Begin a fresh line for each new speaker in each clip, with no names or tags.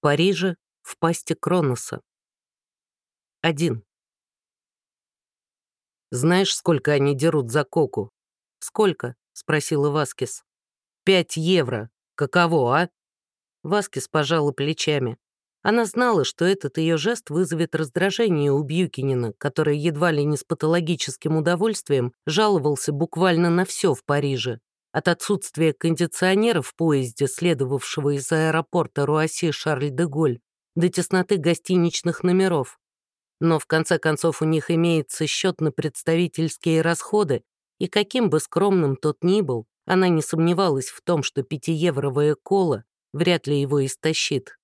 Париже, в пасти Кроноса. 1. «Знаешь, сколько они дерут за коку?»
«Сколько?» — спросила Васкис.
«Пять евро. Каково, а?»
Васкис пожала плечами. Она знала, что этот ее жест вызовет раздражение у Бьюкинина, который едва ли не с патологическим удовольствием жаловался буквально на все в Париже. От отсутствия кондиционера в поезде, следовавшего из аэропорта Руасси Шарль-де-Голь, до тесноты гостиничных номеров. Но в конце концов у них имеется счет на представительские расходы, и каким бы скромным тот ни был, она не сомневалась в том, что пятиевровая кола вряд ли его истощит.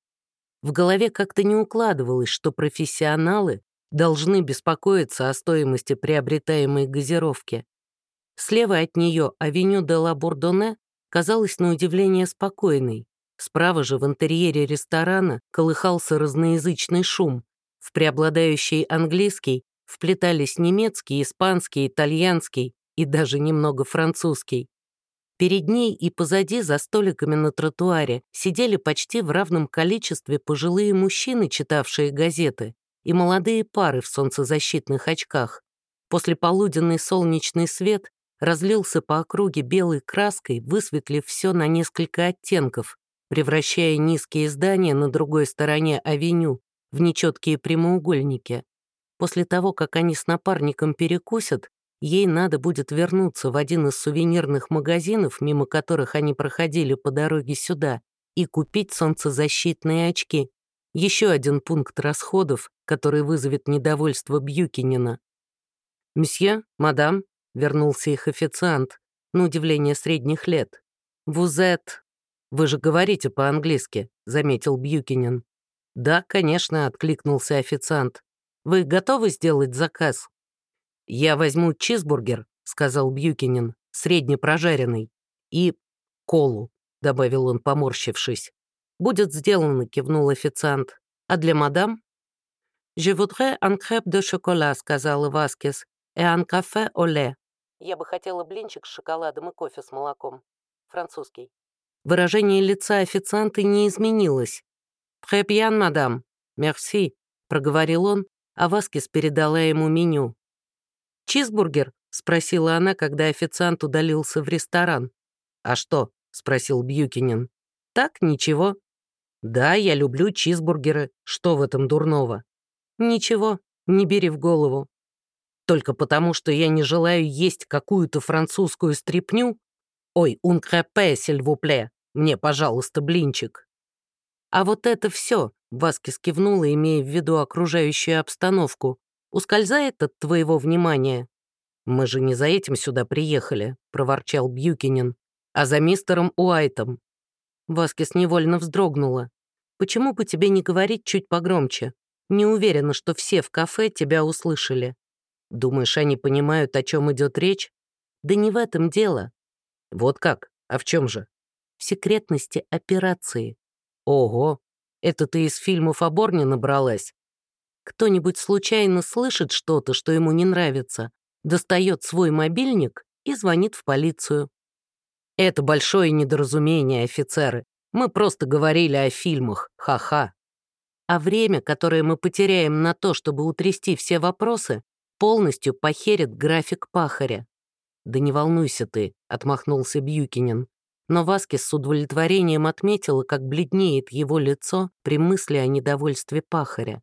В голове как-то не укладывалось, что профессионалы должны беспокоиться о стоимости приобретаемой газировки. Слева от нее авеню де ла Бордоне казалась на удивление спокойной. Справа же в интерьере ресторана колыхался разноязычный шум. В преобладающий английский вплетались немецкий, испанский, итальянский и даже немного французский. Перед ней и позади за столиками на тротуаре сидели почти в равном количестве пожилые мужчины, читавшие газеты, и молодые пары в солнцезащитных очках. После полуденный солнечный свет разлился по округе белой краской, высветлив все на несколько оттенков, превращая низкие здания на другой стороне авеню в нечеткие прямоугольники. После того, как они с напарником перекусят, Ей надо будет вернуться в один из сувенирных магазинов, мимо которых они проходили по дороге сюда, и купить солнцезащитные очки. Еще один пункт расходов, который вызовет недовольство Бьюкинина.
«Мсье, мадам», — вернулся их официант, на удивление средних лет. «Вузет...» «Вы же говорите по-английски», — заметил Бьюкинин. «Да, конечно», — откликнулся официант. «Вы готовы сделать заказ?» «Я возьму чизбургер», — сказал Бьюкинин, среднепрожаренный, и колу, — добавил он, поморщившись. «Будет сделано», — кивнул официант. «А для мадам?»
«Je voudrais un crêpe de chocolat», — сказала Васкес, «et un café au lait».
«Я бы хотела блинчик с шоколадом и кофе с молоком». Французский.
Выражение лица официанта не изменилось. «Très bien, мадам. Merci», — проговорил он, а Васкес передала ему меню. «Чизбургер?» — спросила она, когда официант удалился в ресторан.
«А что?» — спросил Бьюкинин.
«Так, ничего».
«Да, я люблю чизбургеры. Что в этом дурного?»
«Ничего, не бери в голову».
«Только потому, что я не желаю есть какую-то французскую стряпню? Ой, un crêpe, plaît. Мне, пожалуйста, блинчик».
«А вот это все», — Васкис кивнула, имея в виду окружающую обстановку ускользает от твоего внимания?»
«Мы же не за этим сюда приехали», — проворчал Бьюкинин, «а за мистером Уайтом».
Васкис невольно вздрогнула. «Почему бы тебе не говорить чуть погромче? Не уверена, что все в кафе тебя услышали».
«Думаешь, они понимают, о чем идет речь?»
«Да не в этом дело».
«Вот как? А в чем же?»
«В секретности операции».
«Ого! Это ты из фильмов о Борне набралась?»
Кто-нибудь случайно слышит что-то, что ему не нравится, достает свой мобильник и звонит в полицию.
Это большое недоразумение, офицеры. Мы просто говорили о фильмах, ха-ха.
А время, которое мы потеряем на то, чтобы утрясти все вопросы, полностью похерит график пахаря.
«Да не волнуйся ты», — отмахнулся Бьюкинин.
Но Васкис с удовлетворением отметила, как бледнеет его лицо при мысли о недовольстве пахаря.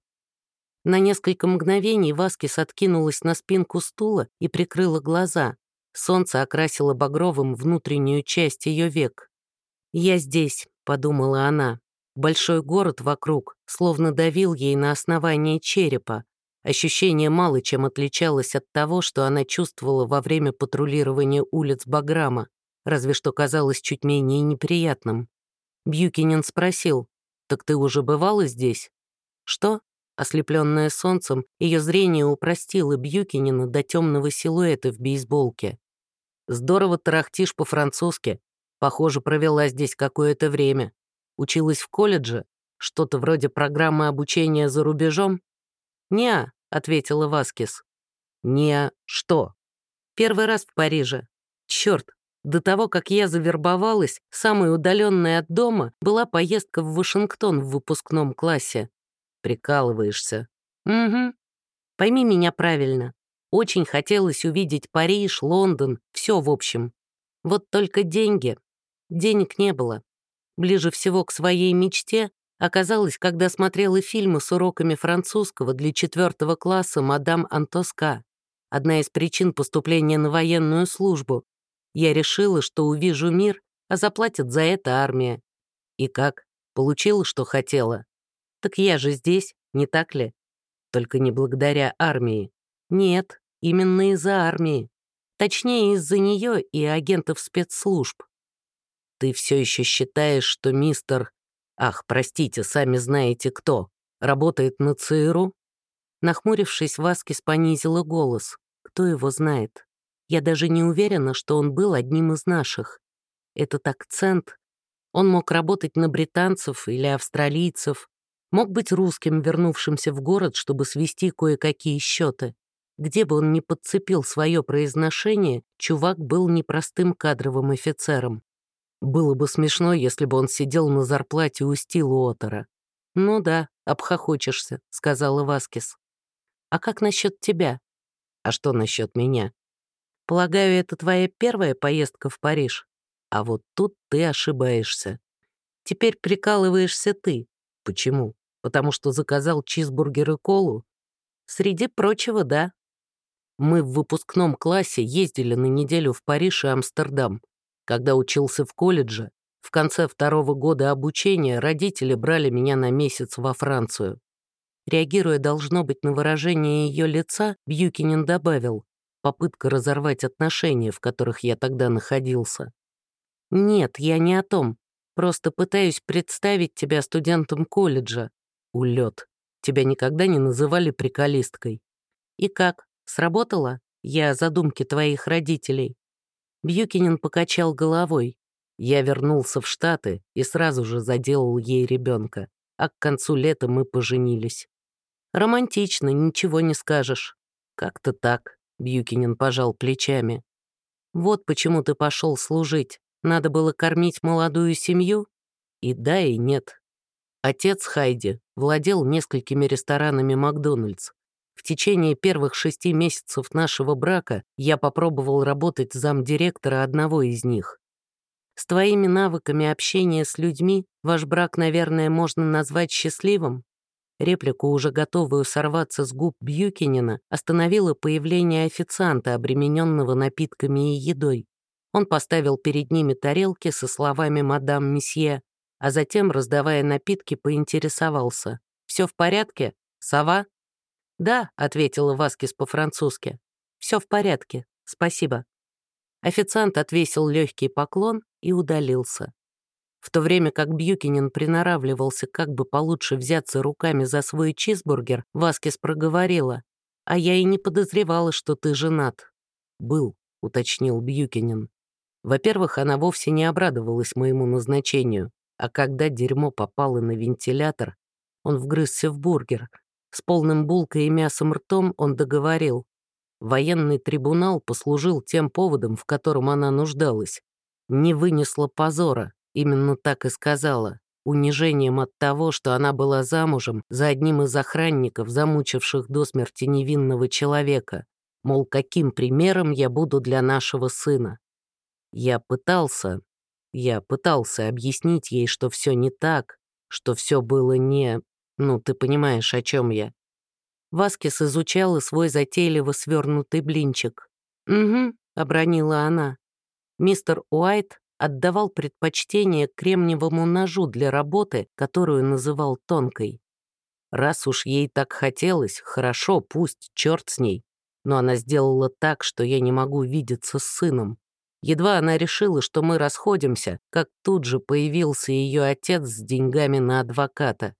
На несколько мгновений Васкис откинулась на спинку стула и прикрыла глаза. Солнце окрасило багровым внутреннюю часть ее век. «Я здесь», — подумала она. Большой город вокруг словно давил ей на основание черепа. Ощущение мало чем отличалось от того, что она чувствовала во время патрулирования улиц Баграма, разве что казалось чуть менее неприятным. Бьюкинин спросил, «Так ты уже бывала здесь?» «Что?» Ослепленная солнцем, ее зрение упростило Бьюкинина до темного силуэта в бейсболке.
«Здорово тарахтишь по-французски. Похоже, провела здесь какое-то время. Училась в колледже? Что-то вроде программы обучения за рубежом?»
«Не-а», ответила Васкис.
«Не что?»
«Первый раз в Париже. Черт, До того, как я завербовалась, самой удаленной от дома была поездка в Вашингтон в выпускном классе.
Прикалываешься.
Угу. Пойми меня правильно. Очень хотелось увидеть Париж, Лондон, все в общем. Вот только деньги. Денег не было. Ближе всего к своей мечте оказалось, когда смотрела фильмы с уроками французского для четвертого класса «Мадам Антоска». Одна из причин поступления на военную службу. Я решила, что увижу мир, а заплатит за это армия. И как? Получила, что хотела. Так я же здесь, не так ли? Только не благодаря армии. Нет, именно из-за армии. Точнее, из-за нее и агентов спецслужб. Ты все еще считаешь, что мистер... Ах, простите, сами знаете кто. Работает на ЦРУ? Нахмурившись, Васкис понизила голос. Кто его знает? Я даже не уверена, что он был одним из наших. Этот акцент... Он мог работать на британцев или австралийцев, мог быть русским, вернувшимся в город, чтобы свести кое-какие счеты. Где бы он ни подцепил свое произношение, чувак был непростым кадровым офицером. Было бы смешно, если бы он сидел на зарплате у Стилуотера. «Ну да, обхохочешься», — сказала Васкис. «А как насчет тебя?» «А что насчет меня?» Полагаю, это твоя первая поездка в Париж? А вот тут ты ошибаешься. Теперь прикалываешься ты. Почему? Потому что заказал чизбургер и колу? Среди прочего, да. Мы в выпускном классе ездили на неделю в Париж и Амстердам. Когда учился в колледже, в конце второго года обучения родители брали меня на месяц во Францию. Реагируя, должно быть, на выражение ее лица, Бьюкинин добавил, попытка разорвать отношения, в которых я тогда находился. Нет, я не о том. Просто пытаюсь представить тебя студентом колледжа. Улет. Тебя никогда не называли приколисткой. И как? Сработало? Я о задумке твоих родителей. Бьюкинин покачал головой. Я вернулся в Штаты и сразу же заделал ей ребенка, а к концу лета мы поженились. Романтично, ничего не скажешь. Как-то так. Бьюкинин пожал плечами. «Вот почему ты пошел служить. Надо было кормить молодую семью?» И да, и нет. Отец Хайди владел несколькими ресторанами «Макдональдс». В течение первых шести месяцев нашего брака я попробовал работать замдиректора одного из них. С твоими навыками общения с людьми ваш брак, наверное, можно назвать счастливым? Реплику, уже готовую сорваться с губ Бьюкинина, остановило появление официанта, обремененного напитками и едой. Он поставил перед ними тарелки со словами «Мадам Месье», а затем, раздавая напитки, поинтересовался. «Все в порядке? Сова?» «Да», — ответила Васкис по-французски. «Все в порядке, спасибо». Официант отвесил легкий поклон и удалился. В то время как Бьюкинин приноравливался, как бы получше взяться руками за свой чизбургер, Васкис проговорила. «А я и не подозревала, что ты женат». «Был», — уточнил Бьюкинин. Во-первых, она вовсе не обрадовалась моему назначению, а когда дерьмо попало на вентилятор, он вгрызся в бургер. С полным булкой и мясом ртом он договорил. Военный трибунал послужил тем поводом, в котором она нуждалась. Не вынесла позора, Именно так и сказала, унижением от того, что она была замужем за одним из охранников, замучивших до смерти невинного человека. Мол, каким примером я буду для нашего сына. Я пытался, я пытался объяснить ей, что все не так, что все было не... Ну, ты понимаешь, о чем я. Васкис изучала свой затейливо свернутый блинчик. «Угу», — обронила она. Мистер Уайт отдавал предпочтение кремниевому ножу для работы, которую называл тонкой. Раз уж ей так хотелось, хорошо, пусть, черт с ней. Но она сделала так, что я не могу видеться с сыном. Едва она решила, что мы расходимся, как тут же появился ее отец с деньгами на адвоката.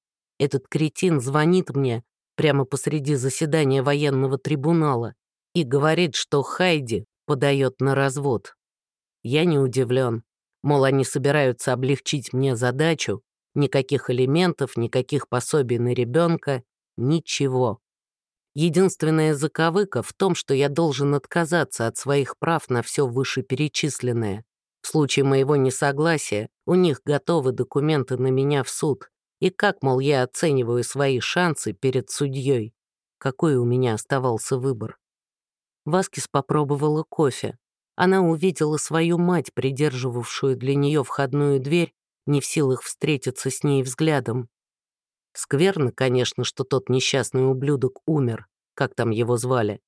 Этот кретин звонит мне прямо посреди заседания военного трибунала и говорит, что Хайди подает на развод. Я не удивлен. Мол, они собираются облегчить мне задачу, никаких элементов, никаких пособий на ребенка, ничего. Единственная заковыка в том, что я должен отказаться от своих прав на все вышеперечисленное.
В случае моего несогласия у них готовы документы на меня в суд. И как, мол, я оцениваю свои шансы перед судьей? Какой у меня оставался выбор? Васкис попробовала кофе. Она увидела свою мать, придерживавшую для нее входную дверь, не в силах встретиться с ней взглядом. Скверно, конечно, что тот несчастный ублюдок умер, как там его звали.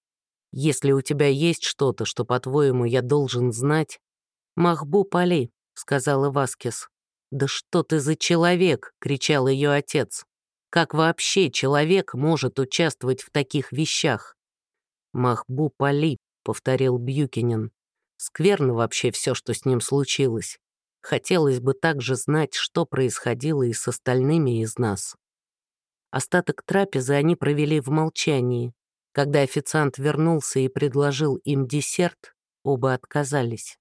Если у тебя есть что-то, что, по-твоему, я должен знать... «Махбу Пали», — сказала Васкис. «Да что ты за человек?» — кричал ее отец. «Как вообще человек может участвовать в таких вещах?» «Махбу Пали», — повторил Бьюкинин. «Скверно вообще все, что с ним случилось. Хотелось бы также знать, что происходило и с остальными из нас». Остаток трапезы они провели в молчании. Когда официант вернулся и предложил им десерт, оба отказались.